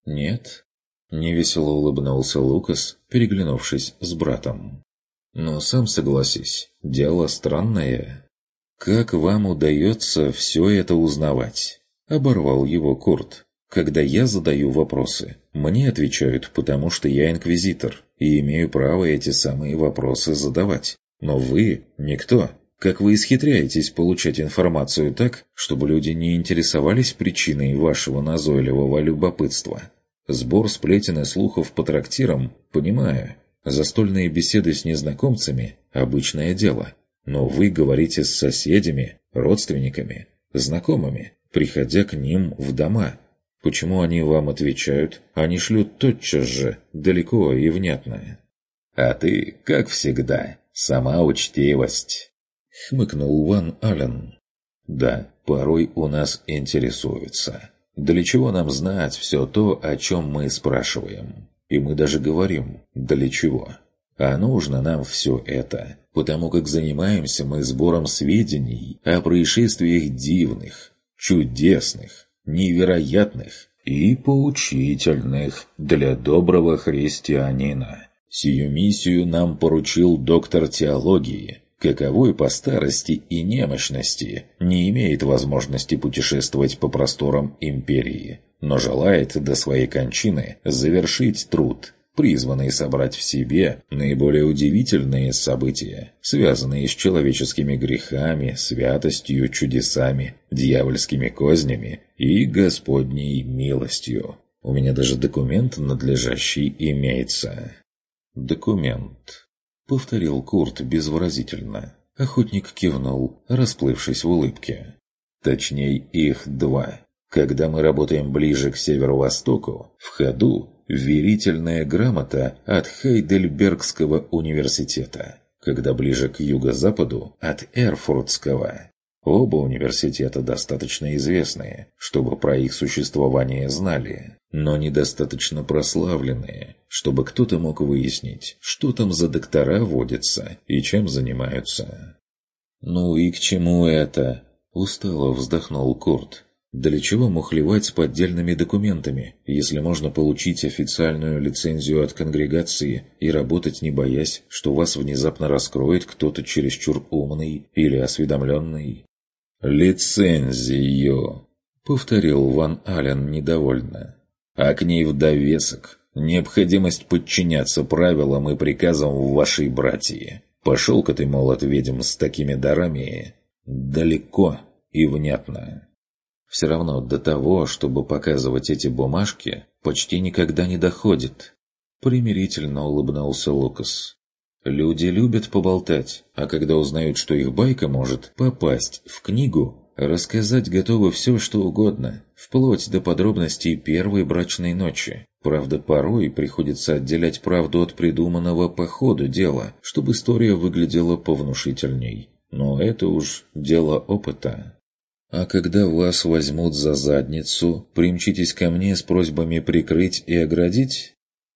Нет. Невесело улыбнулся Лукас, переглянувшись с братом. Но сам согласись, дело странное. Как вам удается все это узнавать? Оборвал его Курт. Когда я задаю вопросы, мне отвечают, потому что я инквизитор и имею право эти самые вопросы задавать. Но вы – никто. Как вы исхитряетесь получать информацию так, чтобы люди не интересовались причиной вашего назойливого любопытства? Сбор сплетен и слухов по трактирам, понимаю. Застольные беседы с незнакомцами – обычное дело. Но вы говорите с соседями, родственниками, знакомыми, приходя к ним в дома. Почему они вам отвечают, не шлют тотчас же, далеко и внятно? А ты, как всегда, сама учтивость. — хмыкнул Ван Аллен. «Да, порой у нас интересуется. Для чего нам знать все то, о чем мы спрашиваем? И мы даже говорим «для чего?». А нужно нам все это, потому как занимаемся мы сбором сведений о происшествиях дивных, чудесных, невероятных и поучительных для доброго христианина. Сию миссию нам поручил доктор теологии, каковой по старости и немощности не имеет возможности путешествовать по просторам империи, но желает до своей кончины завершить труд, призванный собрать в себе наиболее удивительные события, связанные с человеческими грехами, святостью, чудесами, дьявольскими кознями и Господней милостью. У меня даже документ надлежащий имеется. Документ повторил Курт безвыразительно. Охотник кивнул, расплывшись в улыбке. Точнее, их два. Когда мы работаем ближе к северо-востоку, в ходу верительная грамота от Хайдельбергского университета. Когда ближе к юго-западу, от Эрфуртского. Оба университета достаточно известные, чтобы про их существование знали, но недостаточно прославленные, чтобы кто-то мог выяснить, что там за доктора водятся и чем занимаются. «Ну и к чему это?» – устало вздохнул Курт. «Для чего мухлевать с поддельными документами, если можно получить официальную лицензию от конгрегации и работать не боясь, что вас внезапно раскроет кто-то чересчур умный или осведомленный?» «Лицензию», — повторил Ван Ален недовольно. «А к ней в довесок необходимость подчиняться правилам и приказам вашей братьи. Пошел-ка ты, молот ведьм, с такими дарами далеко и внятно». Все равно до того, чтобы показывать эти бумажки, почти никогда не доходит. Примирительно улыбнулся Лукас. Люди любят поболтать, а когда узнают, что их байка может попасть в книгу, рассказать готовы все, что угодно, вплоть до подробностей первой брачной ночи. Правда, порой приходится отделять правду от придуманного по ходу дела, чтобы история выглядела повнушительней. Но это уж дело опыта. А когда вас возьмут за задницу, примчитесь ко мне с просьбами прикрыть и оградить?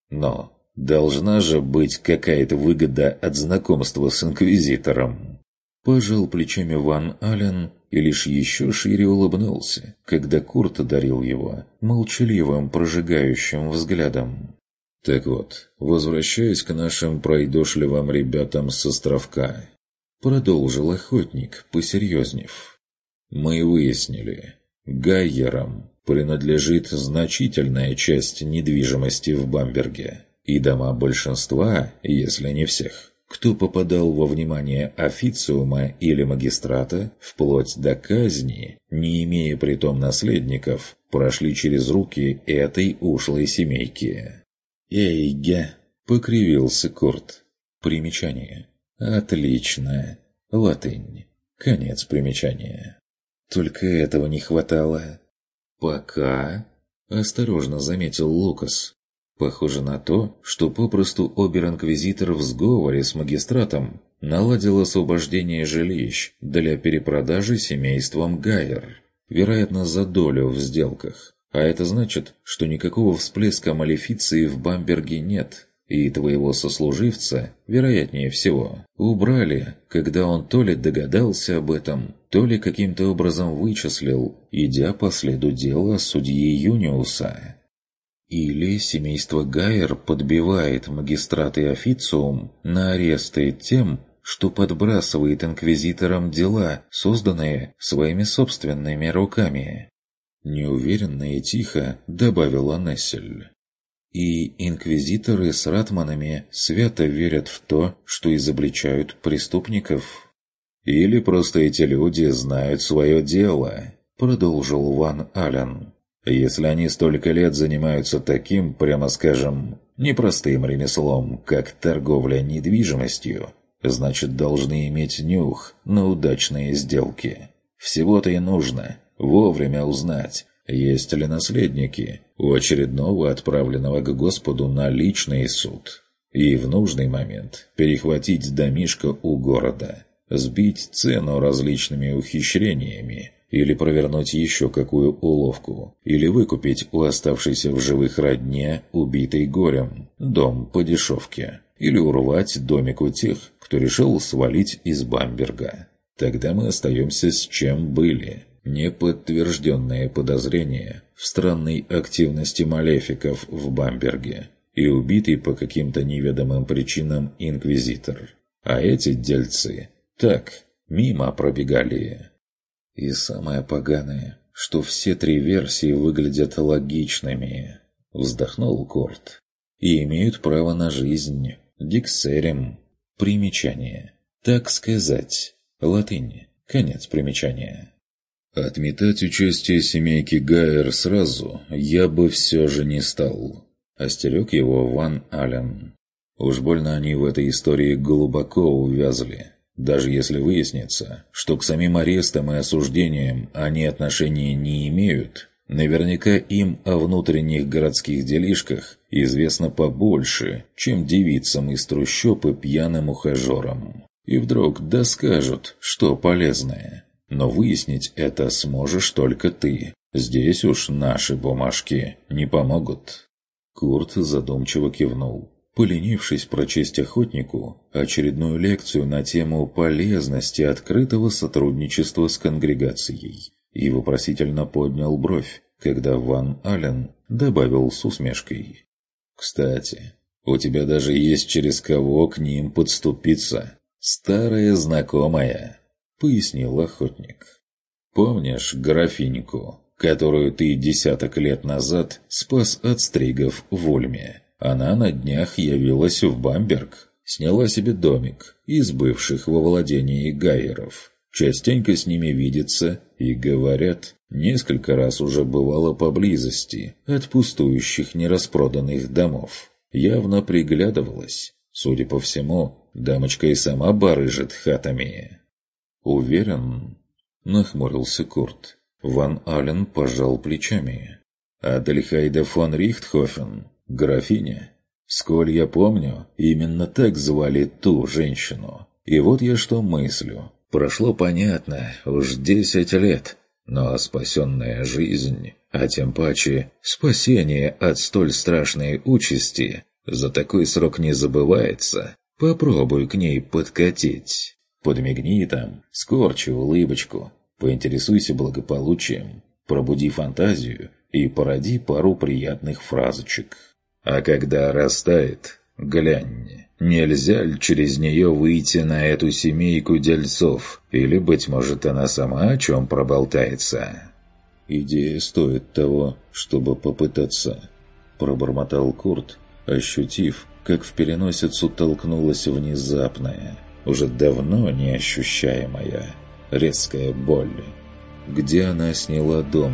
Но должна же быть какая-то выгода от знакомства с Инквизитором. Пожал плечами Ван Ален и лишь еще шире улыбнулся, когда Курт одарил его молчаливым прожигающим взглядом. Так вот, возвращаясь к нашим пройдошливым ребятам с островка, продолжил охотник, посерьезнев. Мы выяснили, Гайерам принадлежит значительная часть недвижимости в Бамберге, и дома большинства, если не всех, кто попадал во внимание официума или магистрата, вплоть до казни, не имея притом наследников, прошли через руки этой ушлой семейки. «Эйге!» — покривился Курт. Примечание. «Отлично. Латынь. Конец примечания. Только этого не хватало». «Пока...» — осторожно заметил Лукас. Похоже на то, что попросту обер-инквизитор в сговоре с магистратом наладил освобождение жилищ для перепродажи семейством Гайер, вероятно, за долю в сделках. А это значит, что никакого всплеска малефиции в Бамберге нет, и твоего сослуживца, вероятнее всего, убрали, когда он то ли догадался об этом, то ли каким-то образом вычислил, идя по следу дела судьи Юниуса. Или семейство Гайер подбивает магистрат и официум на аресты тем, что подбрасывает инквизиторам дела, созданные своими собственными руками. Неуверенно и тихо добавила Нессель. И инквизиторы с ратманами свято верят в то, что изобличают преступников. Или просто эти люди знают свое дело, продолжил Ван Ален. Если они столько лет занимаются таким, прямо скажем, непростым ремеслом, как торговля недвижимостью, значит должны иметь нюх на удачные сделки. Всего-то и нужно вовремя узнать, есть ли наследники у очередного отправленного к Господу на личный суд, и в нужный момент перехватить домишко у города, сбить цену различными ухищрениями или провернуть еще какую уловку, или выкупить у оставшейся в живых родне, убитой горем, дом по дешевке, или урвать домик у тех, кто решил свалить из Бамберга. Тогда мы остаемся с чем были – неподтвержденные подозрения в странной активности малефиков в Бамберге и убитый по каким-то неведомым причинам инквизитор. А эти дельцы так, мимо пробегали. И самое поганое, что все три версии выглядят логичными, вздохнул Корт, и имеют право на жизнь. Диксерим. Примечание. Так сказать. Латынь. Конец примечания. Отметать участие семейки Гайер сразу я бы все же не стал. Остерег его Ван Аллен. Уж больно они в этой истории глубоко увязли. Даже если выяснится, что к самим арестам и осуждениям они отношения не имеют, наверняка им о внутренних городских делишках известно побольше, чем девицам из трущоб и пьяным ухажерам. И вдруг доскажут, что полезное. Но выяснить это сможешь только ты. Здесь уж наши бумажки не помогут». Курт задумчиво кивнул, поленившись прочесть охотнику очередную лекцию на тему полезности открытого сотрудничества с конгрегацией, и вопросительно поднял бровь, когда Ван Ален добавил с усмешкой. «Кстати, у тебя даже есть через кого к ним подступиться. Старая знакомая». — пояснил охотник. «Помнишь графиньку, которую ты десяток лет назад спас от стригов в Ульме? Она на днях явилась в Бамберг, сняла себе домик из бывших во владении Гайеров. Частенько с ними видится и говорят, несколько раз уже бывало поблизости от пустующих нераспроданных домов. Явно приглядывалась. Судя по всему, дамочка и сама барыжит хатами». «Уверен?» – нахмурился Курт. Ван Ален пожал плечами. «Адельхайда фон Рихтхофен, графиня. Сколь я помню, именно так звали ту женщину. И вот я что мыслю. Прошло, понятно, уж десять лет. Но спасенная жизнь, а тем паче спасение от столь страшной участи, за такой срок не забывается. Попробуй к ней подкатить. Подмигни там, скорчи улыбочку, поинтересуйся благополучием, пробуди фантазию и породи пару приятных фразочек. А когда растает, глянь, нельзя ли через нее выйти на эту семейку дельцов, или, быть может, она сама о чем проболтается? «Идея стоит того, чтобы попытаться», – пробормотал Курт, ощутив, как в переносицу толкнулась внезапная, уже давно неощущаемая, резкая боль. Где она сняла дом?